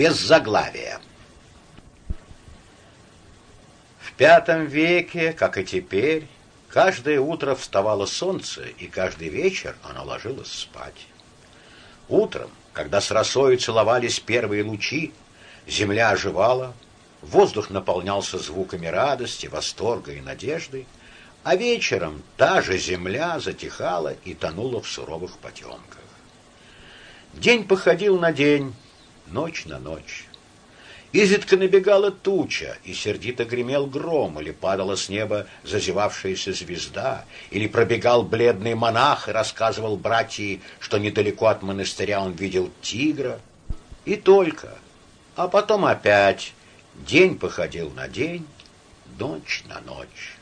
без заглавия. В пятом веке, как и теперь, каждое утро вставало солнце, и каждый вечер оно ложилось спать. Утром, когда с росой целовались первые лучи, земля оживала, воздух наполнялся звуками радости, восторга и надежды, а вечером та же земля затихала и тонула в суровых потемках. День походил на день, ночь на ночь. Изредка набегала туча, и сердито гремел гром, или падала с неба зазевавшаяся звезда, или пробегал бледный монах и рассказывал братьям, что недалеко от монастыря он видел тигра. И только. А потом опять день походил на день, ночь на ночь.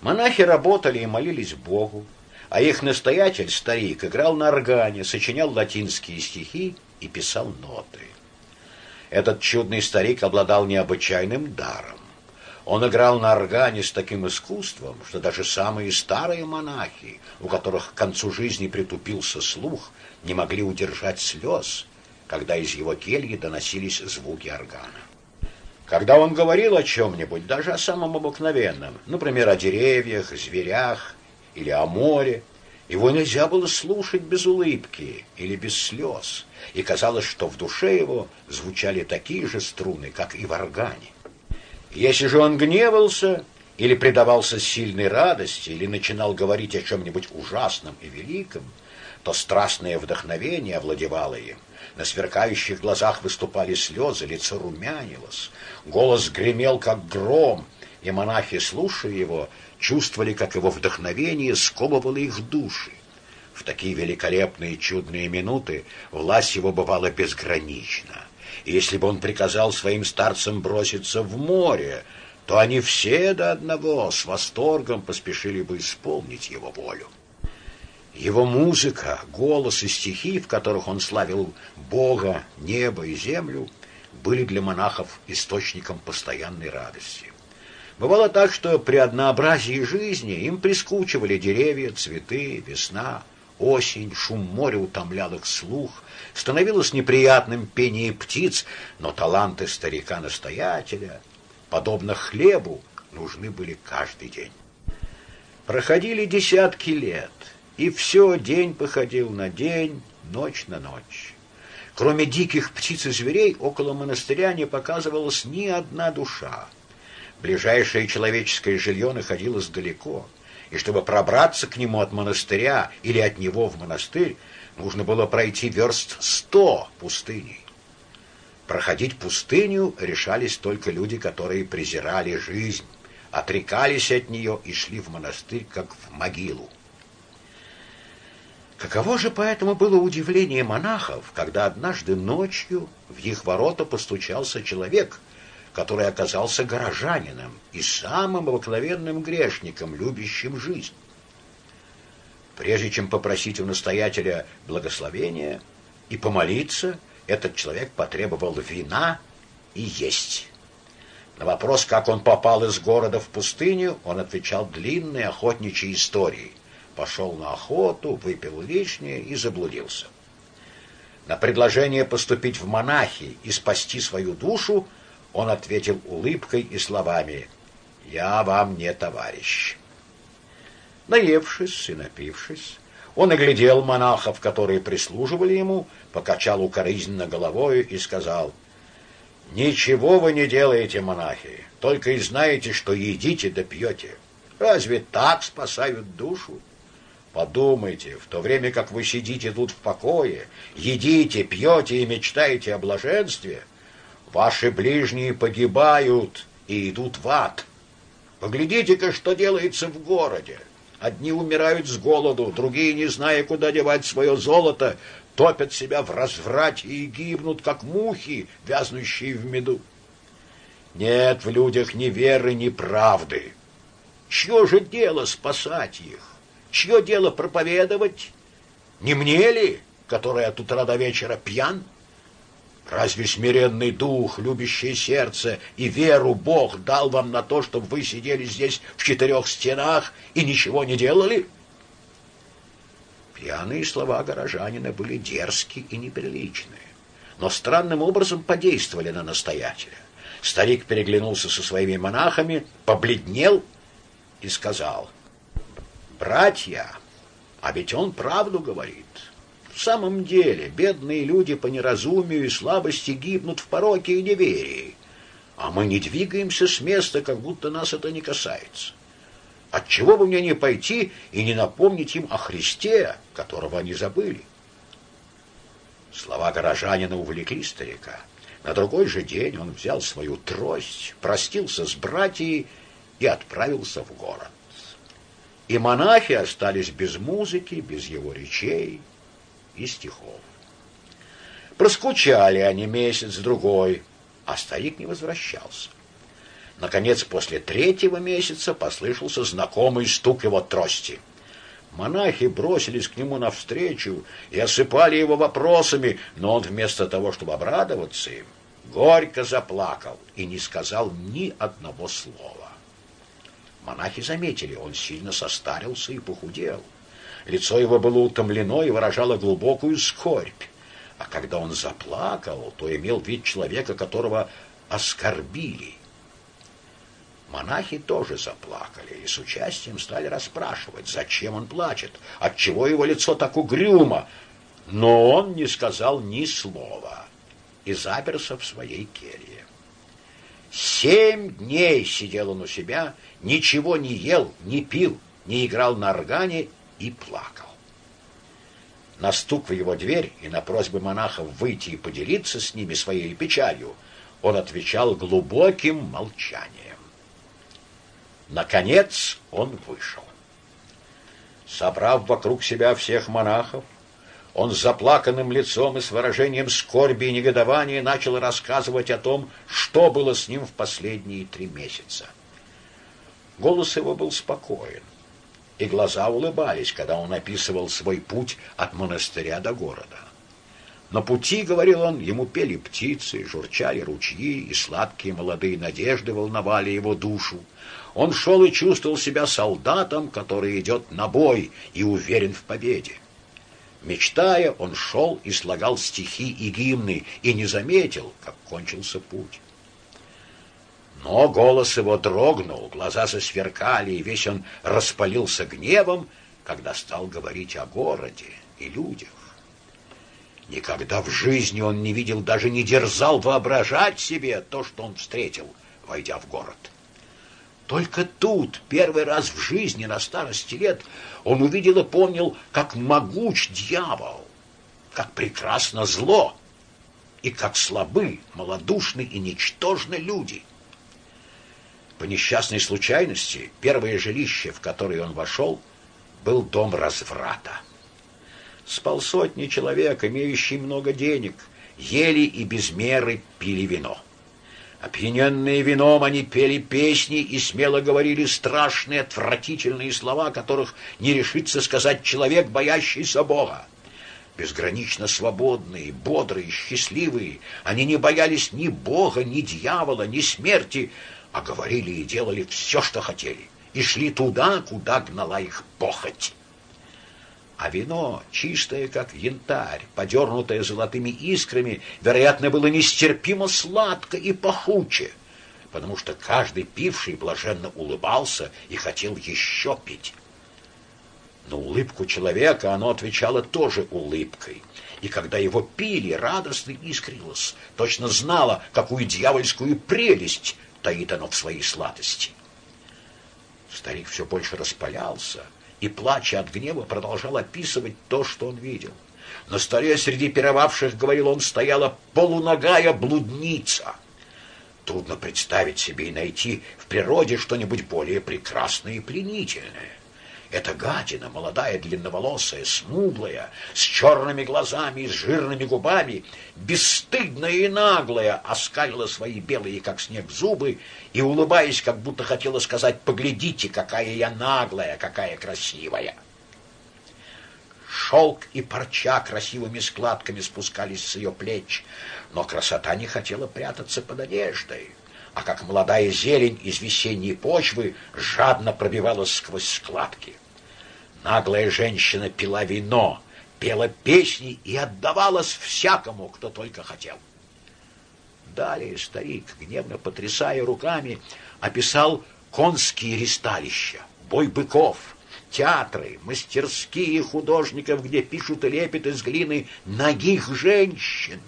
Монахи работали и молились Богу, а их настоятель, старик, играл на органе, сочинял латинские стихи и писал ноты. Этот чудный старик обладал необычайным даром. Он играл на органе с таким искусством, что даже самые старые монахи, у которых к концу жизни притупился слух, не могли удержать слез, когда из его кельи доносились звуки органа. Когда он говорил о чем-нибудь, даже о самом обыкновенном, например, о деревьях, зверях или о море, его нельзя было слушать без улыбки или без слез, и казалось, что в душе его звучали такие же струны, как и в органе. Если же он гневался или предавался сильной радости, или начинал говорить о чем-нибудь ужасном и великом, то страстное вдохновение овладевало им. На сверкающих глазах выступали слезы, лицо румянилось, голос гремел, как гром, и монахи, слушая его, чувствовали, как его вдохновение сковывало их души. В такие великолепные чудные минуты власть его бывала безгранична. И если бы он приказал своим старцам броситься в море, то они все до одного с восторгом поспешили бы исполнить его волю. Его музыка, голос и стихи, в которых он славил Бога, небо и землю, были для монахов источником постоянной радости. Бывало так, что при однообразии жизни им прискучивали деревья, цветы, весна, осень, шум моря утомлял их слух, становилось неприятным пение птиц, но таланты старика-настоятеля, подобно хлебу, нужны были каждый день. Проходили десятки лет, и все день походил на день, ночь на ночь. Кроме диких птиц и зверей, около монастыря не показывалась ни одна душа. Ближайшее человеческое жилье находилось далеко, и чтобы пробраться к нему от монастыря или от него в монастырь, нужно было пройти верст сто пустыней. Проходить пустыню решались только люди, которые презирали жизнь, отрекались от нее и шли в монастырь, как в могилу. Каково же поэтому было удивление монахов, когда однажды ночью в их ворота постучался человек — который оказался горожанином и самым обыкновенным грешником, любящим жизнь. Прежде чем попросить у настоятеля благословения и помолиться, этот человек потребовал вина и есть. На вопрос, как он попал из города в пустыню, он отвечал длинной охотничьей историей. Пошел на охоту, выпил лишнее и заблудился. На предложение поступить в монахи и спасти свою душу он ответил улыбкой и словами «Я вам не товарищ». Наевшись и напившись, он оглядел монахов, которые прислуживали ему, покачал укоризненно головою и сказал «Ничего вы не делаете, монахи, только и знаете, что едите да пьете. Разве так спасают душу? Подумайте, в то время как вы сидите тут в покое, едите, пьете и мечтаете о блаженстве – Ваши ближние погибают и идут в ад. Поглядите-ка, что делается в городе. Одни умирают с голоду, другие, не зная, куда девать свое золото, топят себя в разврате и гибнут, как мухи, вязнущие в меду. Нет в людях ни веры, ни правды. Чье же дело спасать их? Чье дело проповедовать? Не мне ли, который от утра до вечера пьян? Разве смиренный дух, любящее сердце и веру Бог дал вам на то, чтобы вы сидели здесь в четырех стенах и ничего не делали? Пьяные слова горожанина были дерзкие и неприличные. но странным образом подействовали на настоятеля. Старик переглянулся со своими монахами, побледнел и сказал, «Братья, а ведь он правду говорит. В самом деле, бедные люди по неразумию и слабости гибнут в пороке и неверии, а мы не двигаемся с места, как будто нас это не касается. Отчего бы мне не пойти и не напомнить им о Христе, которого они забыли?» Слова горожанина увлекли старика. На другой же день он взял свою трость, простился с братьей и отправился в город. И монахи остались без музыки, без его речей и стихов. Проскучали они месяц-другой, а старик не возвращался. Наконец, после третьего месяца послышался знакомый стук его трости — Монахи бросились к нему навстречу и осыпали его вопросами, но он вместо того, чтобы обрадоваться им, горько заплакал и не сказал ни одного слова. Монахи заметили, он сильно состарился и похудел. Лицо его было утомлено и выражало глубокую скорбь. А когда он заплакал, то имел вид человека, которого оскорбили Монахи тоже заплакали и с участием стали расспрашивать, зачем он плачет, отчего его лицо так угрюмо. Но он не сказал ни слова и заперся в своей келье. Семь дней сидел он у себя, ничего не ел, не пил, не играл на органе и плакал. На стук в его дверь и на просьбы монахов выйти и поделиться с ними своей печалью он отвечал глубоким молчанием. Наконец он вышел. Собрав вокруг себя всех монахов, он с заплаканным лицом и с выражением скорби и негодования начал рассказывать о том, что было с ним в последние три месяца. Голос его был спокоен, и глаза улыбались, когда он описывал свой путь от монастыря до города. На пути, говорил он, ему пели птицы, журчали ручьи, и сладкие молодые надежды волновали его душу. Он шел и чувствовал себя солдатом, который идет на бой и уверен в победе. Мечтая, он шел и слагал стихи и гимны, и не заметил, как кончился путь. Но голос его дрогнул, глаза засверкали, и весь он распалился гневом, когда стал говорить о городе и людях. Никогда в жизни он не видел, даже не дерзал воображать себе то, что он встретил, войдя в город. Только тут, первый раз в жизни на старости лет, он увидел и помнил, как могуч дьявол, как прекрасно зло и как слабы, малодушны и ничтожны люди. По несчастной случайности первое жилище, в которое он вошел, был дом разврата. Спал сотни человек, имеющие много денег, ели и без меры пили вино. Опьяненные вином, они пели песни и смело говорили страшные, отвратительные слова, которых не решится сказать человек, боящийся Бога. Безгранично свободные, бодрые, счастливые, они не боялись ни Бога, ни дьявола, ни смерти, а говорили и делали все, что хотели, и шли туда, куда гнала их похоть. А вино, чистое, как янтарь, подернутое золотыми искрами, вероятно, было нестерпимо сладко и пахуче, потому что каждый пивший блаженно улыбался и хотел еще пить. На улыбку человека оно отвечало тоже улыбкой, и когда его пили, радостно искрилось, точно знало, какую дьявольскую прелесть таит оно в своей сладости. Старик все больше распалялся, и, плача от гнева, продолжал описывать то, что он видел. На столе среди пировавших, говорил он, стояла полуногая блудница. Трудно представить себе и найти в природе что-нибудь более прекрасное и пленительное. Эта гадина, молодая, длинноволосая, смуглая, с черными глазами и с жирными губами, бесстыдная и наглая, оскалила свои белые, как снег, зубы и, улыбаясь, как будто хотела сказать «Поглядите, какая я наглая, какая красивая!» Шелк и парча красивыми складками спускались с ее плеч, но красота не хотела прятаться под одеждой а как молодая зелень из весенней почвы жадно пробивалась сквозь складки. Наглая женщина пила вино, пела песни и отдавалась всякому, кто только хотел. Далее старик, гневно потрясая руками, описал конские ристалища, бой быков, театры, мастерские художников, где пишут и лепят из глины ногих женщин.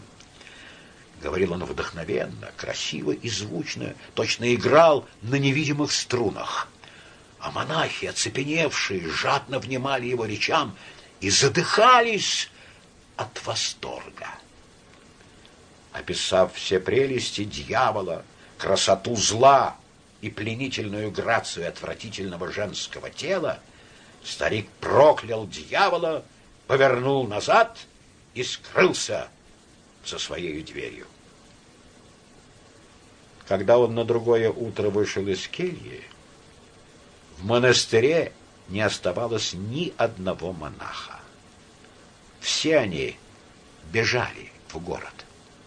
Говорил он вдохновенно, красиво и звучно, точно играл на невидимых струнах. А монахи, оцепеневшие, жадно внимали его речам и задыхались от восторга. Описав все прелести дьявола, красоту зла и пленительную грацию отвратительного женского тела, старик проклял дьявола, повернул назад и скрылся за своей дверью. Когда он на другое утро вышел из кельи, в монастыре не оставалось ни одного монаха. Все они бежали в город.